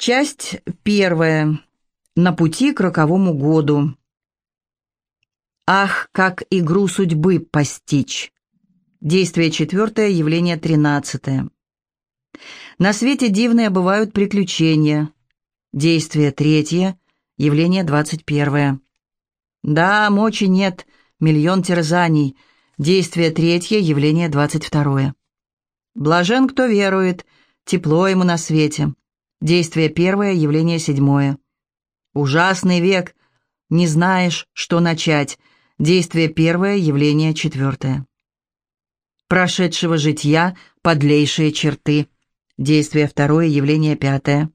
Часть первая. На пути к роковому году. Ах, как игру судьбы постичь. Действие четвертое, явление тринадцатое. На свете дивные бывают приключения. Действие третье, явление двадцать первое. Да, мочи нет, миллион терзаний. Действие третье, явление двадцать второе. Блажен, кто верует, тепло ему на свете. Действие первое, явление седьмое. Ужасный век, не знаешь, что начать. Действие первое, явление четвертое. Прошедшего житья подлейшие черты. Действие второе, явление пятое.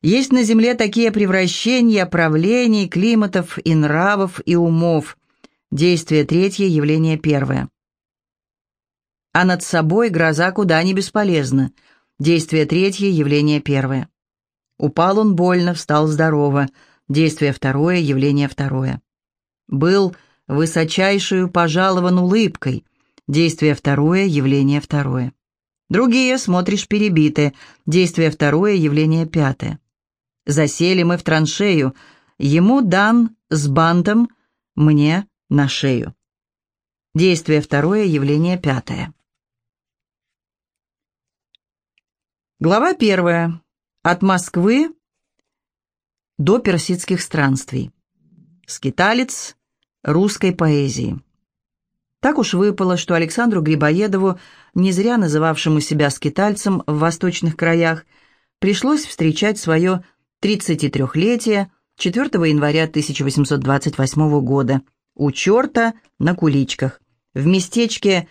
Есть на земле такие превращения правлений, климатов и нравов и умов. Действие третье, явление первое. А над собой гроза куда не бесполезна. Действие третье, явление первое. Упал он больно, встал здорово. Действие второе, явление второе. Был высочайшую пожалован улыбкой. Действие второе, явление второе. Другие, смотришь, перебиты. Действие второе, явление пятое. Засели мы в траншею. Ему дан с бантом, мне на шею. Действие второе, явление пятое. Глава первая. От Москвы до персидских странствий. Скиталец русской поэзии. Так уж выпало, что Александру Грибоедову, не зря называвшему себя скитальцем в восточных краях, пришлось встречать свое 33-летие 4 января 1828 года у черта на куличках в местечке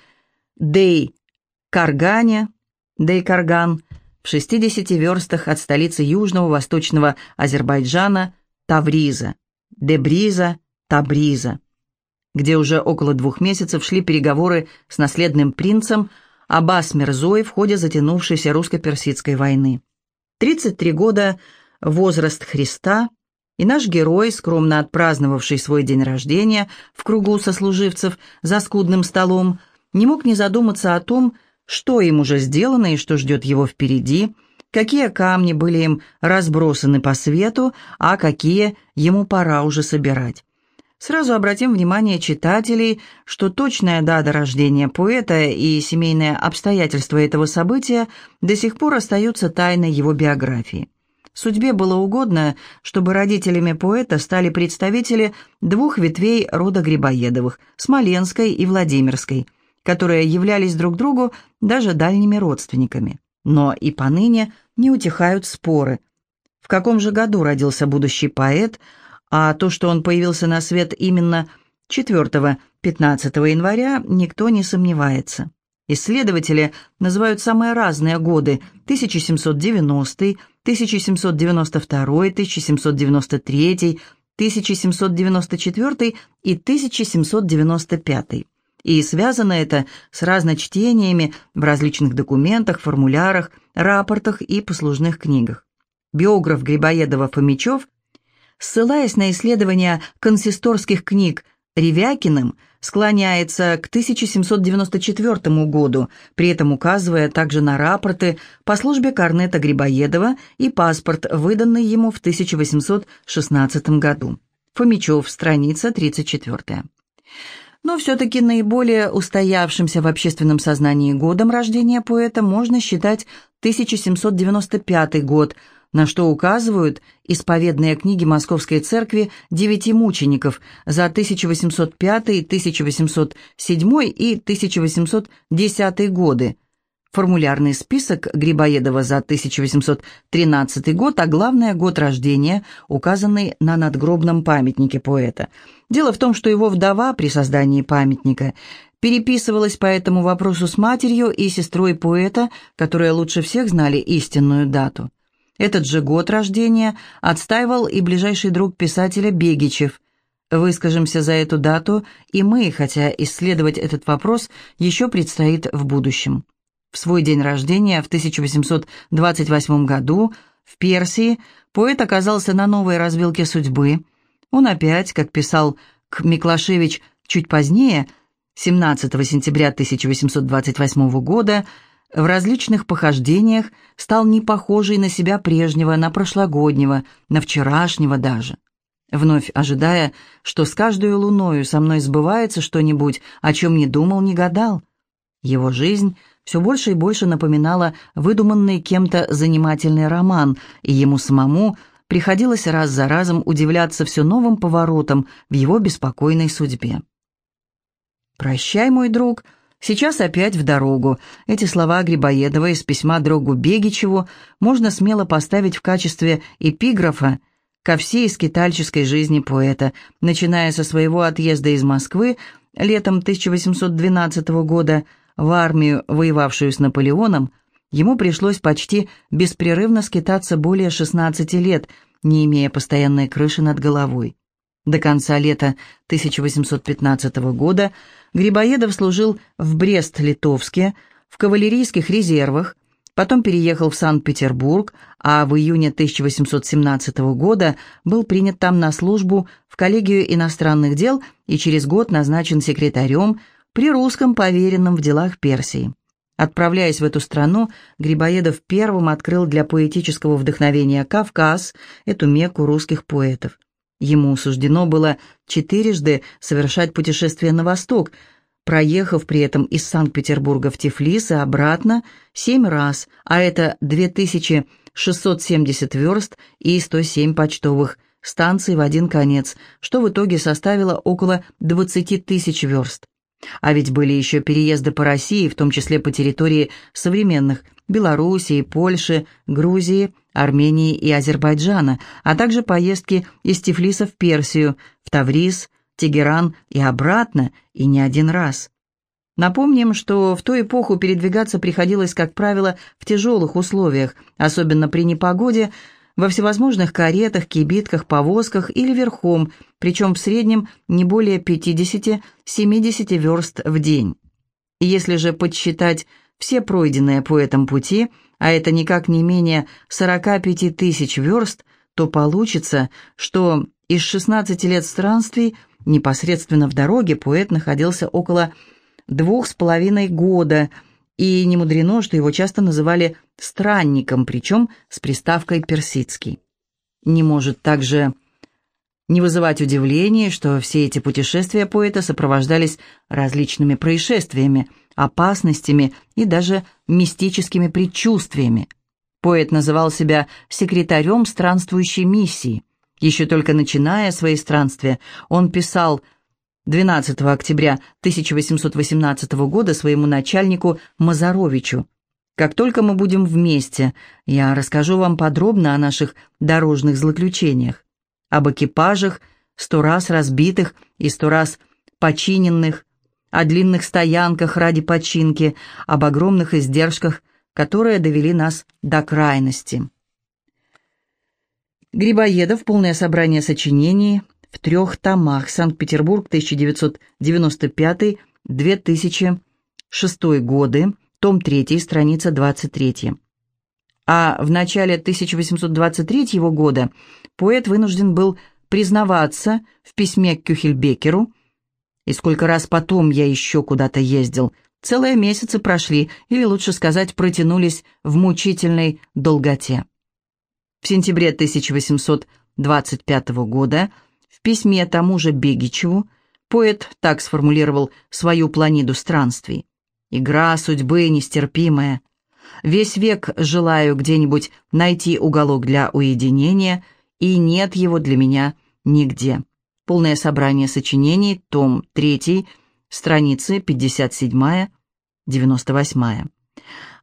Дей-Каргане, Дей-Карган, в 60 верстах от столицы южного восточного Азербайджана Тавриза, Дебриза, Табриза, где уже около двух месяцев шли переговоры с наследным принцем Аббас Мирзой в ходе затянувшейся русско-персидской войны. 33 года – возраст Христа, и наш герой, скромно отпраздновавший свой день рождения в кругу сослуживцев за скудным столом, не мог не задуматься о том, что им уже сделано и что ждет его впереди, какие камни были им разбросаны по свету, а какие ему пора уже собирать. Сразу обратим внимание читателей, что точная дата рождения поэта и семейные обстоятельства этого события до сих пор остаются тайной его биографии. Судьбе было угодно, чтобы родителями поэта стали представители двух ветвей рода Грибоедовых – Смоленской и Владимирской – которые являлись друг другу даже дальними родственниками. Но и поныне не утихают споры. В каком же году родился будущий поэт, а то, что он появился на свет именно 4-15 января, никто не сомневается. Исследователи называют самые разные годы – 1790, 1792, 1793, 1794 и 1795 и связано это с разночтениями в различных документах, формулярах, рапортах и послужных книгах. Биограф Грибоедова-Фомичев, ссылаясь на исследования консисторских книг Ревякиным, склоняется к 1794 году, при этом указывая также на рапорты по службе Корнета Грибоедова и паспорт, выданный ему в 1816 году. Фомичев, страница 34 но все-таки наиболее устоявшимся в общественном сознании годом рождения поэта можно считать 1795 год, на что указывают исповедные книги Московской церкви «Девяти мучеников» за 1805, 1807 и 1810 годы, формулярный список Грибоедова за 1813 год, а главное – год рождения, указанный на надгробном памятнике поэта. Дело в том, что его вдова при создании памятника переписывалась по этому вопросу с матерью и сестрой поэта, которые лучше всех знали истинную дату. Этот же год рождения отстаивал и ближайший друг писателя Бегичев. Выскажемся за эту дату и мы, хотя исследовать этот вопрос еще предстоит в будущем. В свой день рождения в 1828 году в Персии поэт оказался на новой развилке судьбы. Он опять, как писал К. Миклашевич чуть позднее, 17 сентября 1828 года, в различных похождениях стал не похожий на себя прежнего, на прошлогоднего, на вчерашнего даже. Вновь ожидая, что с каждой луною со мной сбывается что-нибудь, о чем не думал, не гадал. Его жизнь все больше и больше напоминала выдуманный кем-то занимательный роман, и ему самому приходилось раз за разом удивляться все новым поворотам в его беспокойной судьбе. «Прощай, мой друг», Сейчас опять в дорогу. Эти слова Грибоедова из письма другу Бегичеву можно смело поставить в качестве эпиграфа ко всей скитальческой жизни поэта, начиная со своего отъезда из Москвы летом 1812 года в армию, воевавшую с Наполеоном, ему пришлось почти беспрерывно скитаться более 16 лет, не имея постоянной крыши над головой. До конца лета 1815 года Грибоедов служил в Брест-Литовске, в кавалерийских резервах, потом переехал в Санкт-Петербург, а в июне 1817 года был принят там на службу в коллегию иностранных дел и через год назначен секретарем при русском поверенном в делах Персии. Отправляясь в эту страну, Грибоедов первым открыл для поэтического вдохновения Кавказ, эту мекку русских поэтов. Ему суждено было четырежды совершать путешествие на восток, проехав при этом из Санкт-Петербурга в Тифлис и обратно семь раз, а это 2670 верст и 107 почтовых станций в один конец, что в итоге составило около 20 тысяч верст. А ведь были еще переезды по России, в том числе по территории современных Белоруссии, Польши, Грузии, Армении и Азербайджана, а также поездки из Тифлиса в Персию, в Таврис, Тегеран и обратно, и не один раз. Напомним, что в ту эпоху передвигаться приходилось, как правило, в тяжелых условиях, особенно при непогоде, во всевозможных каретах, кибитках, повозках или верхом, причем в среднем не более 50-70 верст в день. Если же подсчитать все пройденные по этому пути, а это никак не менее 45 тысяч верст, то получится, что из 16 лет странствий непосредственно в дороге поэт находился около двух с половиной года, и не мудрено, что его часто называли «странником», причем с приставкой «персидский». Не может также не вызывать удивления, что все эти путешествия поэта сопровождались различными происшествиями, опасностями и даже мистическими предчувствиями. Поэт называл себя секретарем странствующей миссии. Еще только начиная свои странствия, он писал 12 октября 1818 года своему начальнику Мазаровичу. «Как только мы будем вместе, я расскажу вам подробно о наших дорожных злоключениях об экипажах, сто раз разбитых и сто раз починенных, о длинных стоянках ради починки, об огромных издержках, которые довели нас до крайности. Грибоедов. Полное собрание сочинений в трех томах. Санкт-Петербург, 1995-2006 годы. Том 3, страница 23 а в начале 1823 года поэт вынужден был признаваться в письме к Кюхельбекеру, и сколько раз потом я еще куда-то ездил, целые месяцы прошли, или лучше сказать, протянулись в мучительной долготе. В сентябре 1825 года в письме тому же Бегичеву поэт так сформулировал свою планиду странствий. «Игра судьбы нестерпимая, Весь век желаю где-нибудь найти уголок для уединения, и нет его для меня нигде. Полное собрание сочинений, том 3, страницы 57-98.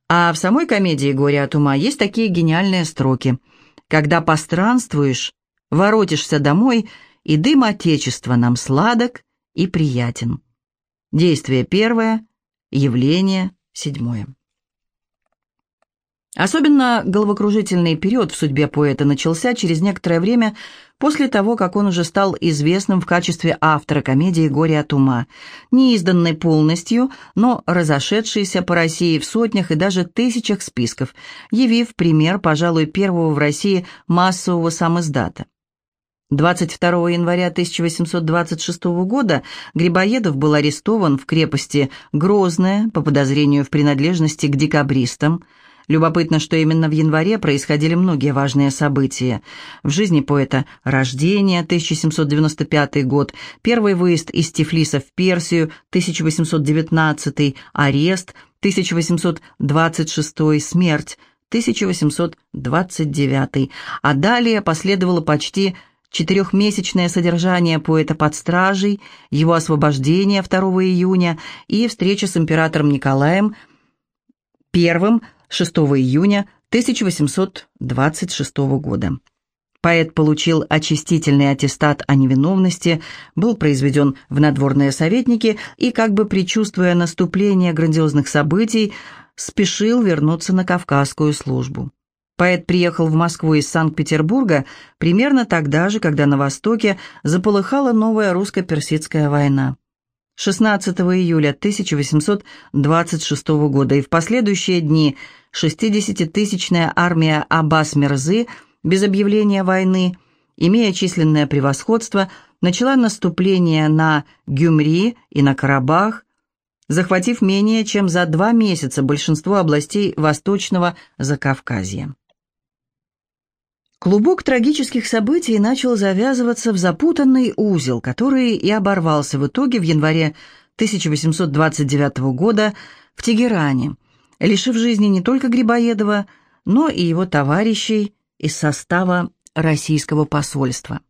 А в самой комедии «Горе от ума» есть такие гениальные строки. «Когда постранствуешь, воротишься домой, и дым Отечества нам сладок и приятен». Действие первое, явление седьмое. Особенно головокружительный период в судьбе поэта начался через некоторое время после того, как он уже стал известным в качестве автора комедии «Горе от ума», не полностью, но разошедшейся по России в сотнях и даже тысячах списков, явив пример, пожалуй, первого в России массового самоиздата. 22 января 1826 года Грибоедов был арестован в крепости Грозная по подозрению в принадлежности к декабристам. Любопытно, что именно в январе происходили многие важные события. В жизни поэта рождение, 1795 год, первый выезд из Тифлиса в Персию, 1819, арест, 1826, смерть, 1829, а далее последовало почти четырехмесячное содержание поэта под стражей, его освобождение 2 июня и встреча с императором Николаем I 6 июня 1826 года. Поэт получил очистительный аттестат о невиновности, был произведен в надворные советники и, как бы предчувствуя наступление грандиозных событий, спешил вернуться на Кавказскую службу. Поэт приехал в Москву из Санкт-Петербурга примерно тогда же, когда на Востоке заполыхала новая русско-персидская война. 16 июля 1826 года и в последующие дни 60-тысячная армия Аббас-Мирзы без объявления войны, имея численное превосходство, начала наступление на Гюмри и на Карабах, захватив менее чем за два месяца большинство областей Восточного Закавказья. Клубок трагических событий начал завязываться в запутанный узел, который и оборвался в итоге в январе 1829 года в Тегеране, лишив жизни не только Грибоедова, но и его товарищей из состава российского посольства.